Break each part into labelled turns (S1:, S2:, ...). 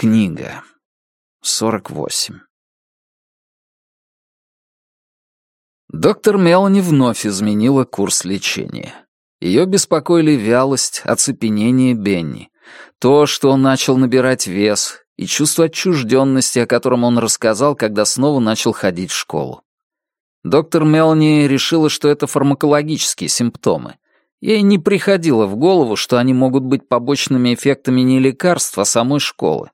S1: Книга. 48. Доктор Мелани вновь изменила курс лечения. Ее беспокоили вялость, оцепенение Бенни, то, что он начал набирать вес, и чувство отчужденности, о котором он рассказал, когда снова начал ходить в школу. Доктор Мелани решила, что это фармакологические симптомы. Ей не приходило в голову, что они могут быть побочными эффектами не лекарств, а самой школы.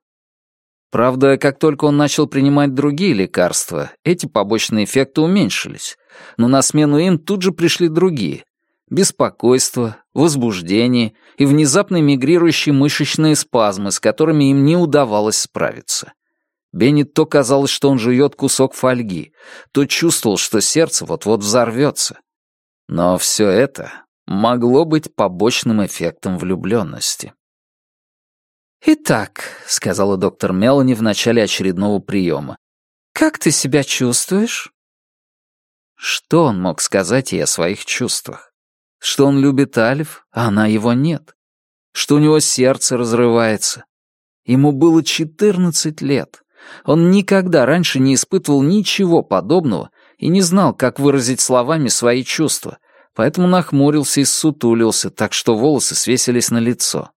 S1: Правда, как только он начал принимать другие лекарства, эти побочные эффекты уменьшились. Но на смену им тут же пришли другие. Беспокойство, возбуждение и внезапно мигрирующие мышечные спазмы, с которыми им не удавалось справиться. Бенни то казалось, что он жует кусок фольги, то чувствовал, что сердце вот-вот взорвется. Но все это могло быть побочным эффектом влюбленности.
S2: «Итак», — сказала доктор Мелани в начале очередного приема, «как ты себя чувствуешь?»
S1: Что он мог сказать ей о своих чувствах? Что он любит Алиф, а она его нет? Что у него сердце разрывается? Ему было четырнадцать лет. Он никогда раньше не испытывал ничего подобного и не знал, как выразить словами свои чувства, поэтому нахмурился и сутулился, так что волосы свесились на лицо.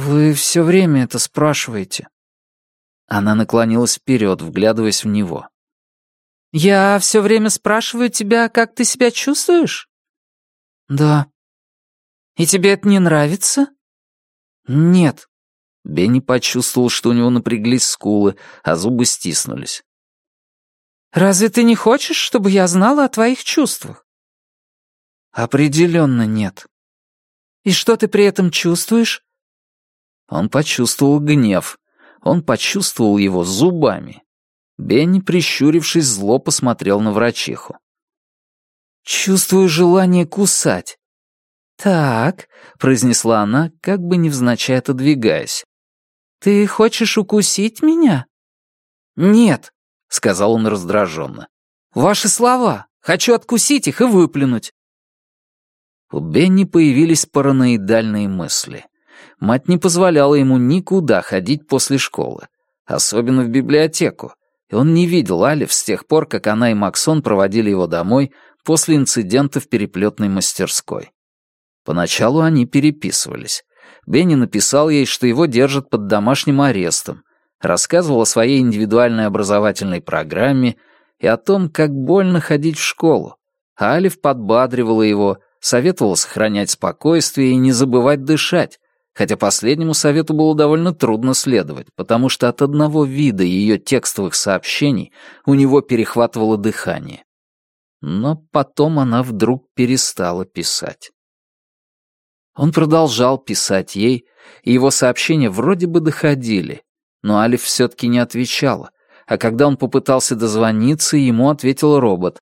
S2: «Вы все время это спрашиваете».
S1: Она наклонилась вперед, вглядываясь в него.
S2: «Я все время спрашиваю тебя, как ты себя чувствуешь?» «Да». «И тебе это не нравится?»
S1: «Нет». Бенни почувствовал, что у него напряглись скулы, а зубы стиснулись.
S2: «Разве ты не хочешь, чтобы я знала о твоих чувствах?»
S1: «Определенно нет».
S2: «И что ты при этом чувствуешь?»
S1: Он почувствовал гнев. Он почувствовал его зубами. Бенни, прищурившись, зло посмотрел на врачиху.
S2: «Чувствую желание кусать». «Так», — произнесла она, как бы невзначай отодвигаясь. «Ты хочешь укусить меня?»
S1: «Нет», — сказал он раздраженно.
S2: «Ваши слова. Хочу откусить их и выплюнуть».
S1: У Бенни появились параноидальные мысли. Мать не позволяла ему никуда ходить после школы, особенно в библиотеку, и он не видел Алиф с тех пор, как она и Максон проводили его домой после инцидента в переплетной мастерской. Поначалу они переписывались. Бенни написал ей, что его держат под домашним арестом, рассказывал о своей индивидуальной образовательной программе и о том, как больно ходить в школу. А Алиф подбадривала его, советовала сохранять спокойствие и не забывать дышать, хотя последнему совету было довольно трудно следовать, потому что от одного вида ее текстовых сообщений у него перехватывало дыхание. Но потом она вдруг перестала писать. Он продолжал писать ей, и его сообщения вроде бы доходили, но Алиф все-таки не отвечала, а когда он попытался дозвониться, ему ответил робот.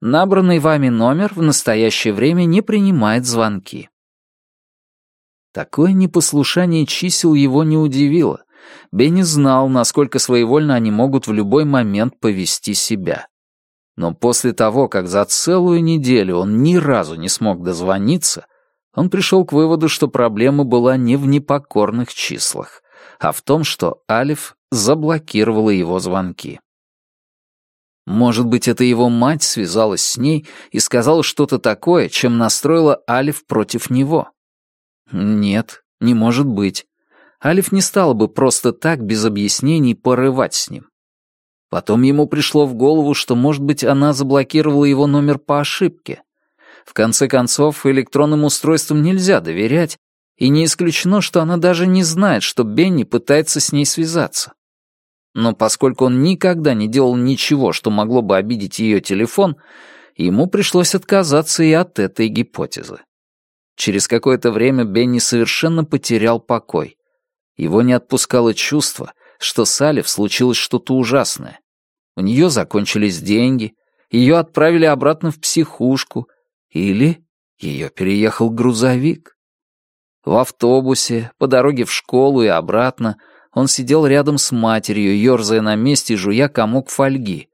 S1: «Набранный вами номер в настоящее время не принимает звонки». Такое непослушание чисел его не удивило. Бенни знал, насколько своевольно они могут в любой момент повести себя. Но после того, как за целую неделю он ни разу не смог дозвониться, он пришел к выводу, что проблема была не в непокорных числах, а в том, что Алиф заблокировала его звонки. Может быть, это его мать связалась с ней и сказала что-то такое, чем настроила Алиф против него. Нет, не может быть. Алиф не стала бы просто так, без объяснений, порывать с ним. Потом ему пришло в голову, что, может быть, она заблокировала его номер по ошибке. В конце концов, электронным устройствам нельзя доверять, и не исключено, что она даже не знает, что Бенни пытается с ней связаться. Но поскольку он никогда не делал ничего, что могло бы обидеть ее телефон, ему пришлось отказаться и от этой гипотезы. Через какое-то время Бенни совершенно потерял покой. Его не отпускало чувство, что с Алиф случилось что-то ужасное. У нее закончились деньги, ее отправили обратно в психушку, или ее переехал грузовик. В автобусе, по дороге в школу и обратно, он сидел рядом с матерью, ерзая на месте жуя комок фольги,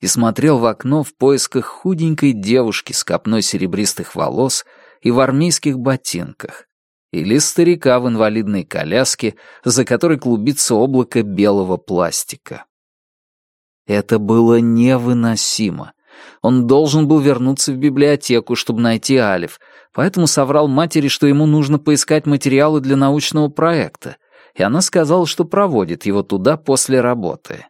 S1: и смотрел в окно в поисках худенькой девушки с копной серебристых волос — и в армейских ботинках. или старика в инвалидной коляске, за которой клубится облако белого пластика. Это было невыносимо. Он должен был вернуться в библиотеку, чтобы найти Алиф, поэтому соврал матери, что ему нужно поискать материалы для научного проекта, и она сказала, что проводит его туда после работы.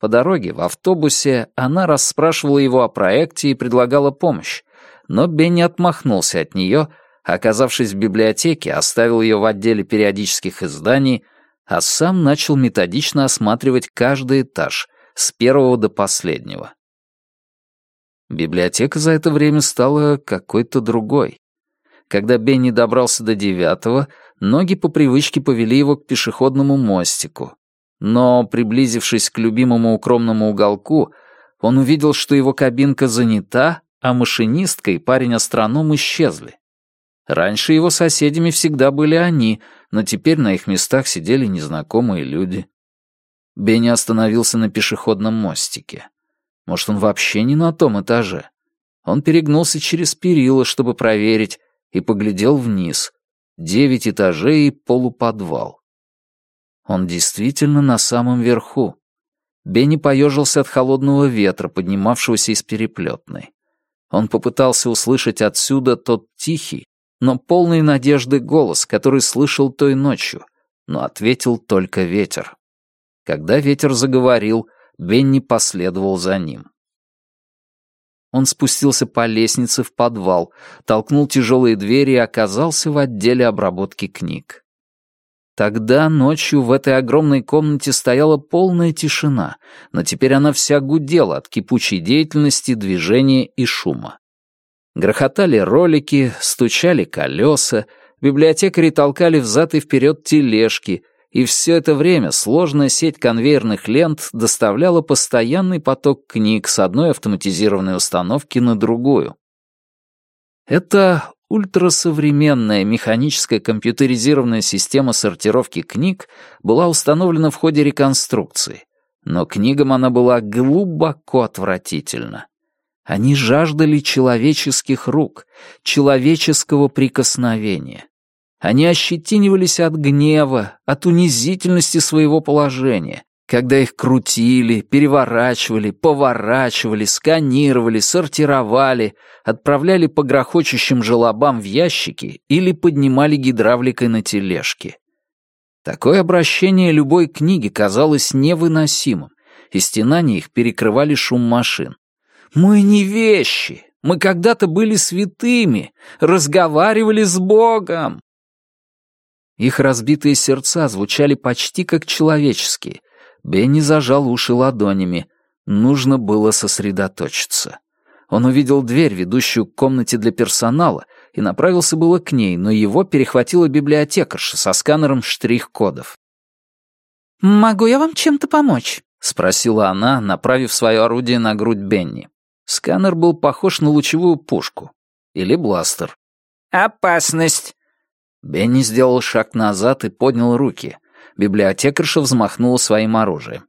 S1: По дороге в автобусе она расспрашивала его о проекте и предлагала помощь, но Бенни отмахнулся от нее, оказавшись в библиотеке, оставил ее в отделе периодических изданий, а сам начал методично осматривать каждый этаж, с первого до последнего. Библиотека за это время стала какой-то другой. Когда Бенни добрался до девятого, ноги по привычке повели его к пешеходному мостику. Но, приблизившись к любимому укромному уголку, он увидел, что его кабинка занята, а машинистка и парень-астроном исчезли. Раньше его соседями всегда были они, но теперь на их местах сидели незнакомые люди. Бенни остановился на пешеходном мостике. Может, он вообще не на том этаже? Он перегнулся через перила, чтобы проверить, и поглядел вниз. Девять этажей и полуподвал. Он действительно на самом верху. Бенни поежился от холодного ветра, поднимавшегося из переплетной. Он попытался услышать отсюда тот тихий, но полный надежды голос, который слышал той ночью, но ответил только ветер. Когда ветер заговорил, Бенни последовал за ним. Он спустился по лестнице в подвал, толкнул тяжелые двери и оказался в отделе обработки книг. Тогда ночью в этой огромной комнате стояла полная тишина, но теперь она вся гудела от кипучей деятельности, движения и шума. Грохотали ролики, стучали колеса, библиотекари толкали взад и вперед тележки, и все это время сложная сеть конвейерных лент доставляла постоянный поток книг с одной автоматизированной установки на другую. Эта ультрасовременная механическая компьютеризированная система сортировки книг была установлена в ходе реконструкции, но книгам она была глубоко отвратительна. Они жаждали человеческих рук, человеческого прикосновения. Они ощетинивались от гнева, от унизительности своего положения, когда их крутили, переворачивали, поворачивали, сканировали, сортировали, отправляли по грохочущим желобам в ящики или поднимали гидравликой на тележке. Такое обращение любой книги казалось невыносимым, и стенания их перекрывали шум машин. «Мы не вещи! Мы когда-то были святыми, разговаривали с Богом!» Их разбитые сердца звучали почти как человеческие. Бенни зажал уши ладонями. Нужно было сосредоточиться. Он увидел дверь, ведущую к комнате для персонала, и направился было к ней, но его перехватила библиотекарша со сканером штрих-кодов.
S2: «Могу я вам чем-то помочь?»
S1: — спросила она, направив свое орудие на грудь Бенни. Сканер был похож на лучевую пушку. Или бластер.
S2: «Опасность!»
S1: Бенни сделал шаг назад и поднял руки. Библиотекарша взмахнула своим оружием.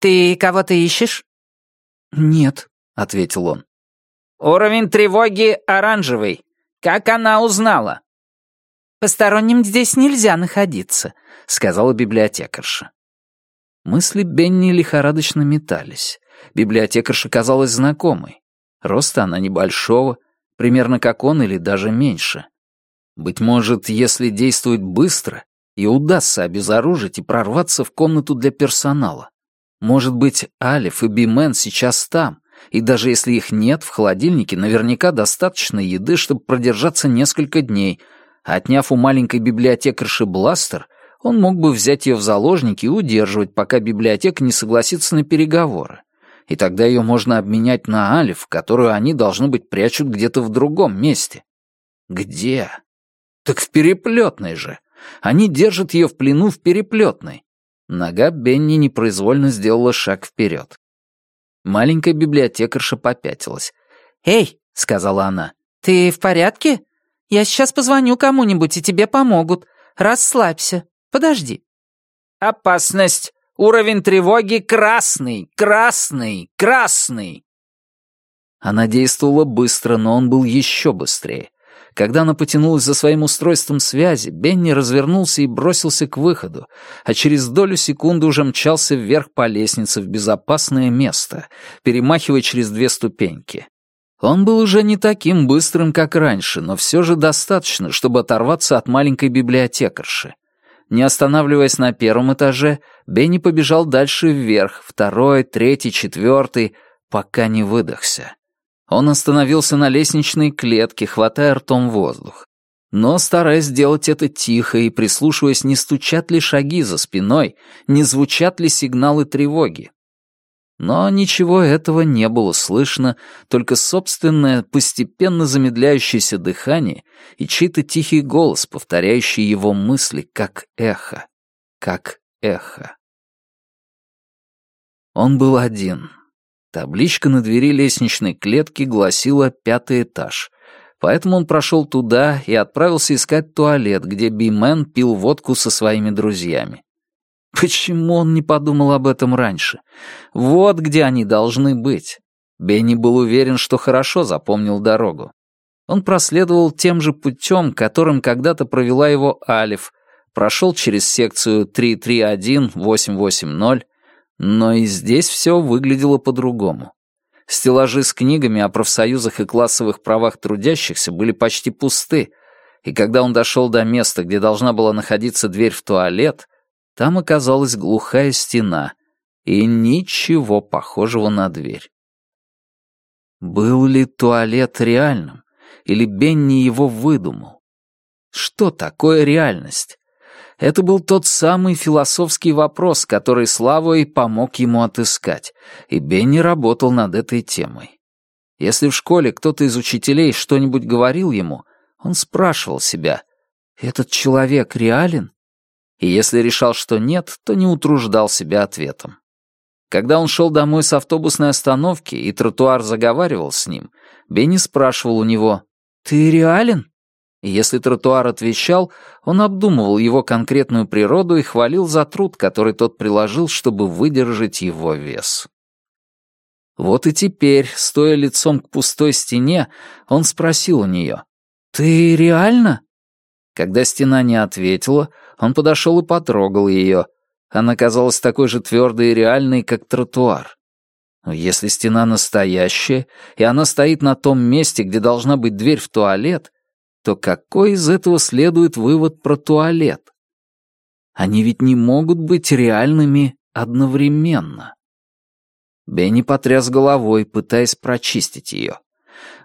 S2: «Ты кого-то ищешь?»
S1: «Нет», — ответил он.
S2: «Уровень тревоги оранжевый. Как она узнала?» «Посторонним здесь нельзя находиться», — сказала библиотекарша.
S1: Мысли Бенни лихорадочно метались. Библиотекарша казалась знакомой. Роста она небольшого, примерно как он или даже меньше. Быть может, если действовать быстро, и удастся обезоружить и прорваться в комнату для персонала. Может быть, Алиф и Бимен сейчас там, и даже если их нет, в холодильнике наверняка достаточно еды, чтобы продержаться несколько дней, отняв у маленькой библиотекарши бластер, он мог бы взять ее в заложники и удерживать, пока библиотека не согласится на переговоры. И тогда ее можно обменять на Алиф, которую они, должно быть, прячут где-то в другом месте. Где? Так в переплетной же. Они держат ее в плену в переплетной. Нога Бенни непроизвольно сделала шаг вперед. Маленькая библиотекарша попятилась.
S2: «Эй!» — сказала она. «Ты в порядке? Я сейчас позвоню кому-нибудь, и тебе помогут. Расслабься. Подожди». «Опасность! Уровень тревоги красный! Красный! Красный!»
S1: Она действовала быстро, но он был еще быстрее. Когда она потянулась за своим устройством связи, Бенни развернулся и бросился к выходу, а через долю секунды уже мчался вверх по лестнице в безопасное место, перемахивая через две ступеньки. Он был уже не таким быстрым, как раньше, но все же достаточно, чтобы оторваться от маленькой библиотекарши. Не останавливаясь на первом этаже, Бенни побежал дальше вверх, второй, третий, четвертый, пока не выдохся. Он остановился на лестничной клетке, хватая ртом воздух. Но, стараясь сделать это тихо и прислушиваясь, не стучат ли шаги за спиной, не звучат ли сигналы тревоги. Но ничего этого не было слышно, только собственное, постепенно замедляющееся дыхание и чей-то тихий голос, повторяющий его мысли, как эхо, как эхо. Он был один. Табличка на двери лестничной клетки гласила «пятый этаж», поэтому он прошел туда и отправился искать туалет, где Бимен пил водку со своими друзьями. Почему он не подумал об этом раньше? Вот где они должны быть. Бенни был уверен, что хорошо запомнил дорогу. Он проследовал тем же путем, которым когда-то провела его Алиф, прошел через секцию 331-880, но и здесь все выглядело по-другому. Стеллажи с книгами о профсоюзах и классовых правах трудящихся были почти пусты, и когда он дошел до места, где должна была находиться дверь в туалет, там оказалась глухая стена и ничего похожего на дверь. Был ли туалет реальным, или Бенни его выдумал? Что такое реальность? Это был тот самый философский вопрос, который Славой помог ему отыскать, и Бенни работал над этой темой. Если в школе кто-то из учителей что-нибудь говорил ему, он спрашивал себя, «Этот человек реален?» И если решал, что нет, то не утруждал себя ответом. Когда он шел домой с автобусной остановки, и тротуар заговаривал с ним, Бенни спрашивал у него, «Ты реален?» И если тротуар отвечал, он обдумывал его конкретную природу и хвалил за труд, который тот приложил, чтобы выдержать его вес. Вот и теперь, стоя лицом к пустой стене, он спросил у нее, «Ты реально?» Когда стена не ответила, он подошел и потрогал ее. Она казалась такой же твердой и реальной, как тротуар. Но если стена настоящая, и она стоит на том месте, где должна быть дверь в туалет, то какой из этого следует вывод про туалет? Они ведь не могут быть реальными одновременно. Бенни потряс головой, пытаясь прочистить ее.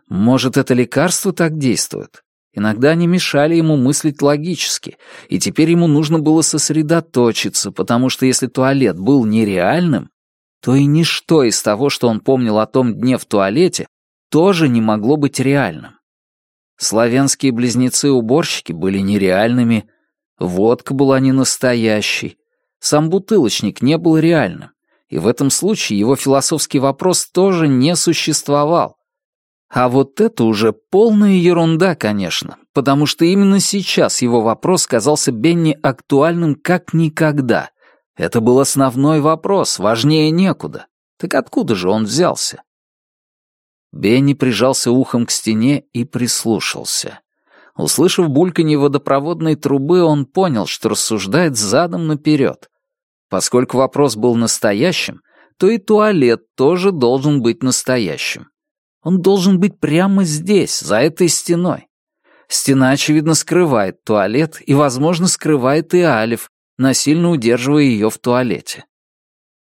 S1: Может, это лекарство так действует? Иногда они мешали ему мыслить логически, и теперь ему нужно было сосредоточиться, потому что если туалет был нереальным, то и ничто из того, что он помнил о том дне в туалете, тоже не могло быть реальным. Славянские близнецы-уборщики были нереальными, водка была не настоящей, сам бутылочник не был реальным, и в этом случае его философский вопрос тоже не существовал. А вот это уже полная ерунда, конечно, потому что именно сейчас его вопрос казался Бенни актуальным как никогда. Это был основной вопрос, важнее некуда. Так откуда же он взялся? Бенни прижался ухом к стене и прислушался. Услышав бульканье водопроводной трубы, он понял, что рассуждает задом наперед. Поскольку вопрос был настоящим, то и туалет тоже должен быть настоящим. Он должен быть прямо здесь, за этой стеной. Стена, очевидно, скрывает туалет и, возможно, скрывает и Алиф, насильно удерживая ее в туалете.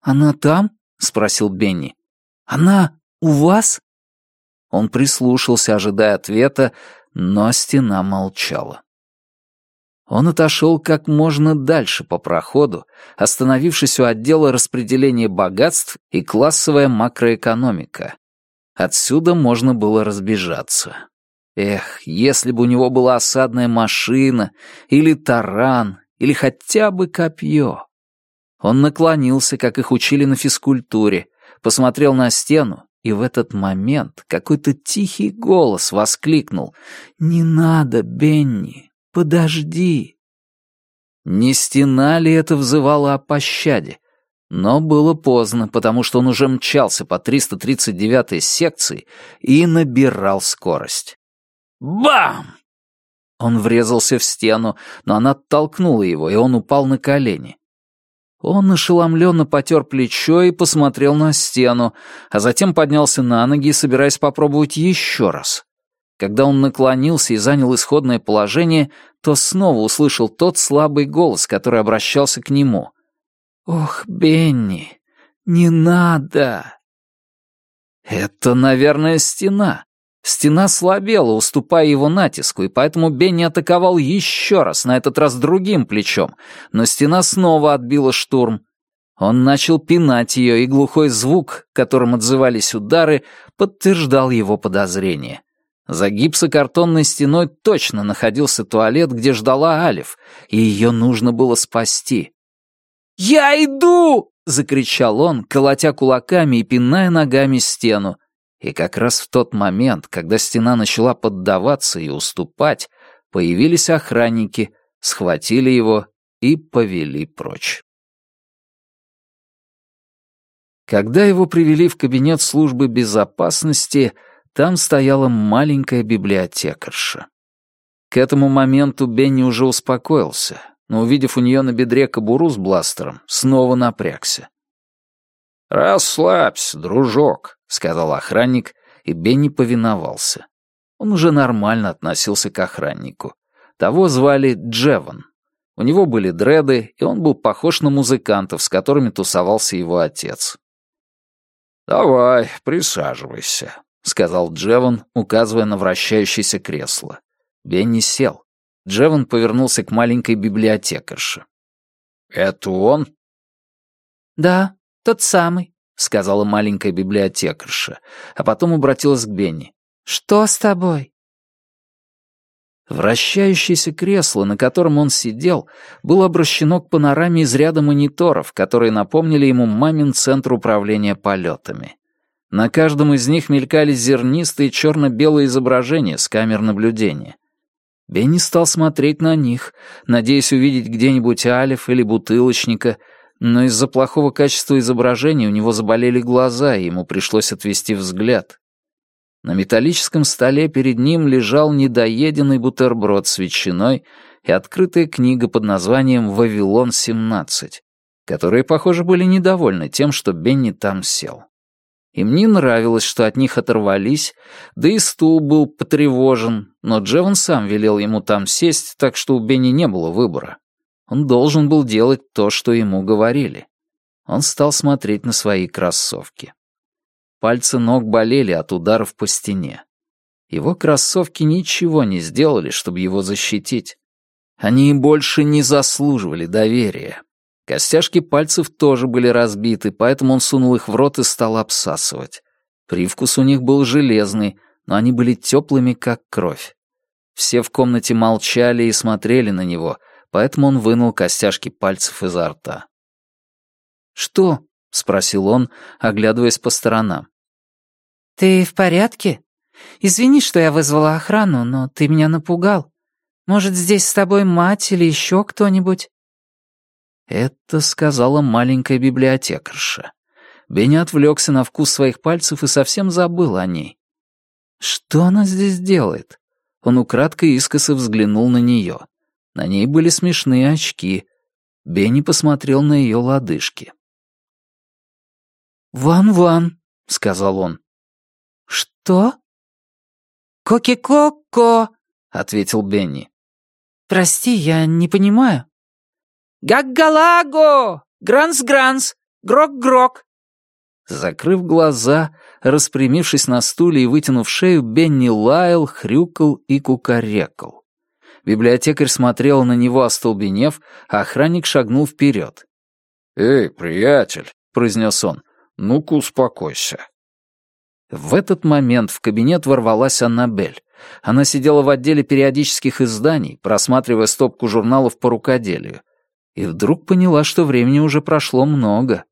S1: «Она там?» — спросил Бенни. «Она у вас?» Он прислушался, ожидая ответа, но стена молчала. Он отошел как можно дальше по проходу, остановившись у отдела распределения богатств и классовая макроэкономика. Отсюда можно было разбежаться. Эх, если бы у него была осадная машина, или таран, или хотя бы копье. Он наклонился, как их учили на физкультуре, посмотрел на стену и в этот момент какой-то тихий голос воскликнул «Не надо, Бенни, подожди!» Не стена ли это взывала о пощаде? Но было поздно, потому что он уже мчался по 339-й секции и набирал скорость. Бам! Он врезался в стену, но она оттолкнула его, и он упал на колени. Он ошеломленно потер плечо и посмотрел на стену, а затем поднялся на ноги, собираясь попробовать еще раз. Когда он наклонился и занял исходное положение, то снова услышал тот слабый голос, который обращался к нему. «Ох, Бенни, не надо!» Это, наверное, стена. Стена слабела, уступая его натиску, и поэтому Бенни атаковал еще раз, на этот раз другим плечом, но стена снова отбила штурм. Он начал пинать ее, и глухой звук, которым отзывались удары, подтверждал его подозрение. За гипсокартонной стеной точно находился туалет, где ждала Алиф, и ее нужно было спасти. «Я иду!» — закричал он, колотя кулаками и пиная ногами стену. И как раз в тот момент, когда стена начала поддаваться и уступать, появились охранники, схватили его и повели прочь. Когда его привели в кабинет службы безопасности, там стояла маленькая библиотекарша. К этому моменту Бенни уже успокоился, но, увидев у нее на бедре кобуру с бластером, снова напрягся. «Расслабься, дружок», — сказал охранник, и Бенни повиновался. Он уже нормально относился к охраннику. Того звали Джеван. У него были дреды, и он был похож на музыкантов, с которыми тусовался его отец. «Давай, присаживайся», — сказал Джеван, указывая на вращающееся кресло. Бенни сел. Джеван повернулся к маленькой библиотекарше. «Это он?»
S2: «Да, тот самый», — сказала маленькая
S1: библиотекарша, а потом обратилась к Бенни.
S2: «Что с тобой?»
S1: Вращающееся кресло, на котором он сидел, было обращено к панораме из ряда мониторов, которые напомнили ему мамин центр управления полетами. На каждом из них мелькали зернистые черно-белые изображения с камер наблюдения. Бенни стал смотреть на них, надеясь увидеть где-нибудь алиф или бутылочника, но из-за плохого качества изображения у него заболели глаза, и ему пришлось отвести взгляд. На металлическом столе перед ним лежал недоеденный бутерброд с ветчиной и открытая книга под названием «Вавилон-17», которые, похоже, были недовольны тем, что Бенни там сел. Им не нравилось, что от них оторвались, да и стул был потревожен, но Джеван сам велел ему там сесть, так что у Бенни не было выбора. Он должен был делать то, что ему говорили. Он стал смотреть на свои кроссовки. Пальцы ног болели от ударов по стене. Его кроссовки ничего не сделали, чтобы его защитить. Они больше не заслуживали доверия. Костяшки пальцев тоже были разбиты, поэтому он сунул их в рот и стал обсасывать. Привкус у них был железный, но они были теплыми, как кровь. Все в комнате молчали и смотрели на него, поэтому он вынул костяшки пальцев изо рта. «Что?» — спросил он, оглядываясь по сторонам.
S2: «Ты в порядке? Извини, что я вызвала охрану, но ты меня напугал. Может, здесь с тобой мать или еще кто-нибудь?»
S1: Это сказала маленькая библиотекарша. Бенни отвлекся на вкус своих пальцев и совсем забыл о ней. Что она здесь делает? Он украдкой искоса взглянул на нее. На ней были смешные очки. Бенни посмотрел на ее лодыжки.
S2: «Ван-ван», — сказал он. «Что?» «Коки-коко», — ответил Бенни. «Прости, я не понимаю». «Гаггалаго! Гранс-гранс! Грок-грок!»
S1: Закрыв глаза, распрямившись на стуле и вытянув шею, Бенни лаял, хрюкал и кукарекал. Библиотекарь смотрел на него, остолбенев, а охранник шагнул вперед. «Эй, приятель», — произнес он, — «ну-ка успокойся». В этот момент в кабинет ворвалась Аннабель. Она сидела в отделе периодических изданий, просматривая стопку журналов по рукоделию, и вдруг поняла, что времени уже прошло много.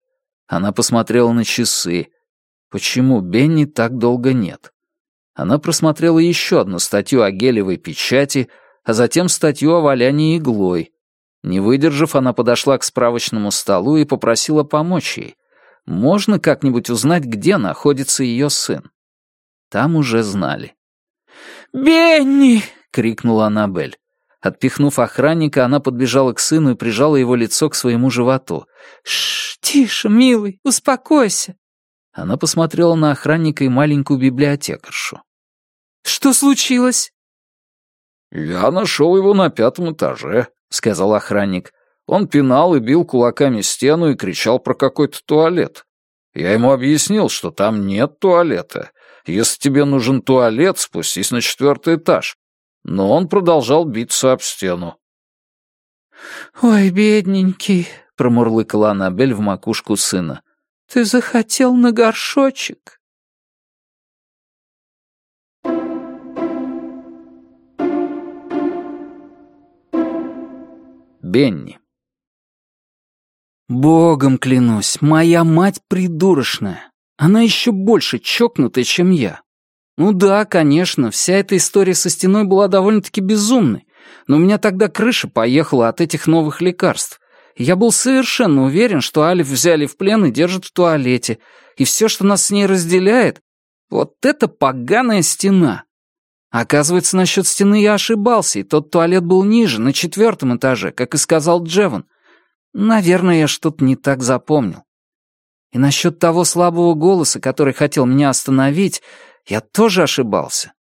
S1: Она посмотрела на часы. Почему Бенни так долго нет? Она просмотрела еще одну статью о гелевой печати, а затем статью о валянии иглой. Не выдержав, она подошла к справочному столу и попросила помочь ей. Можно как-нибудь узнать, где находится ее сын? Там уже знали.
S2: «Бенни!»
S1: — крикнула Аннабель. Отпихнув охранника, она подбежала к сыну и прижала его лицо к своему животу.
S2: «Шш, тише, милый, успокойся».
S1: Она посмотрела на охранника и маленькую библиотекаршу.
S2: «Что случилось?»
S3: «Я нашел его на пятом этаже», — сказал охранник. Он пинал и бил кулаками стену и кричал про какой-то туалет. Я ему объяснил, что там нет туалета. Если тебе нужен туалет, спустись на четвертый этаж. Но он продолжал биться об стену.
S2: «Ой, бедненький», — промурлыкала Аннабель в макушку сына. «Ты захотел на горшочек?»
S1: Бенни. Богом клянусь, моя мать придурочная. Она еще больше чокнутая, чем я. Ну да, конечно, вся эта история со стеной была довольно-таки безумной, но у меня тогда крыша поехала от этих новых лекарств. я был совершенно уверен, что Алиф взяли в плен и держат в туалете, и все, что нас с ней разделяет, вот это поганая стена. Оказывается, насчет стены я ошибался, и тот туалет был ниже, на четвертом этаже, как и сказал Джеван, Наверное, я что-то не так запомнил. И насчет того слабого голоса, который хотел меня остановить, я тоже ошибался.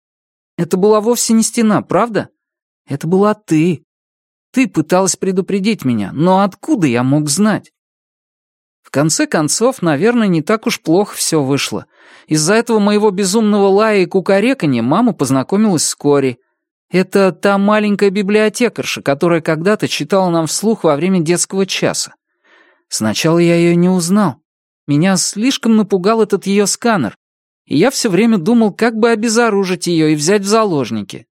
S1: Это была вовсе не стена, правда? Это была ты. Ты пыталась предупредить меня, но откуда я мог знать? Конце концов, наверное, не так уж плохо все вышло. Из-за этого моего безумного лая и кукареканья мама познакомилась с Кори, это та маленькая библиотекарша, которая когда-то читала нам вслух во время детского часа. Сначала я ее не узнал. Меня слишком напугал этот ее сканер, и я все время думал, как бы обезоружить ее и взять в заложники.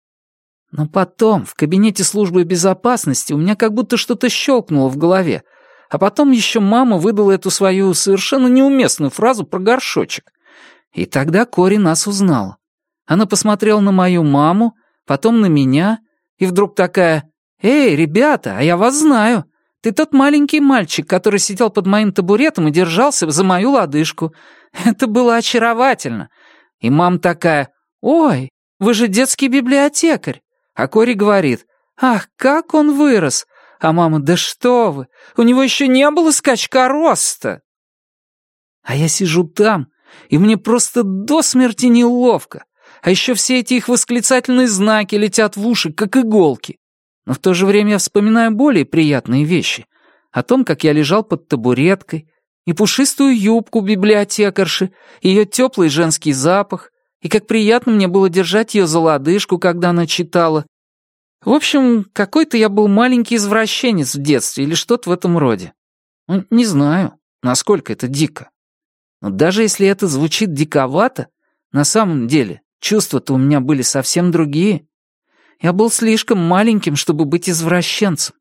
S1: Но потом, в кабинете службы безопасности, у меня как будто что-то щелкнуло в голове, а потом еще мама выдала эту свою совершенно неуместную фразу про горшочек. И тогда Кори нас узнала. Она посмотрела на мою маму, потом на меня, и вдруг такая «Эй, ребята, а я вас знаю. Ты тот маленький мальчик, который сидел под моим табуретом и держался за мою лодыжку. Это было очаровательно». И мама такая «Ой, вы же детский библиотекарь». А Кори говорит «Ах, как он вырос!» А мама «Да что вы, у него еще не было скачка роста!» А я сижу там, и мне просто до смерти неловко. А еще все эти их восклицательные знаки летят в уши, как иголки. Но в то же время я вспоминаю более приятные вещи. О том, как я лежал под табуреткой, и пушистую юбку библиотекарши, ее теплый женский запах, и как приятно мне было держать ее за лодыжку, когда она читала. В общем, какой-то я был маленький извращенец в детстве или что-то в этом роде. Ну, не знаю, насколько это дико. Но даже если это звучит диковато, на самом деле Чувства-то у меня были совсем другие. Я был слишком маленьким, чтобы быть извращенцем.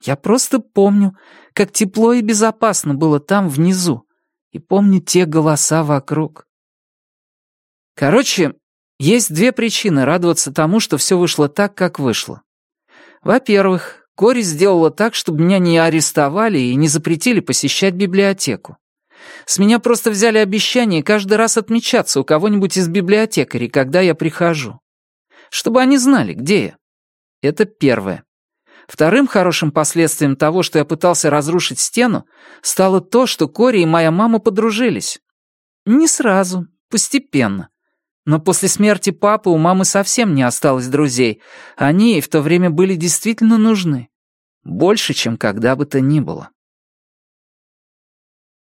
S1: Я просто помню, как тепло и безопасно было там внизу, и помню те голоса вокруг. Короче, есть две причины радоваться тому, что все вышло так, как вышло. Во-первых, Кори сделала так, чтобы меня не арестовали и не запретили посещать библиотеку. С меня просто взяли обещание каждый раз отмечаться у кого-нибудь из библиотекарей, когда я прихожу. Чтобы они знали, где я. Это первое. Вторым хорошим последствием того, что я пытался разрушить стену, стало то, что Кори и моя мама подружились. Не сразу, постепенно. Но после смерти папы у мамы совсем не осталось друзей. Они ей в то время были действительно нужны. Больше, чем когда бы то ни было.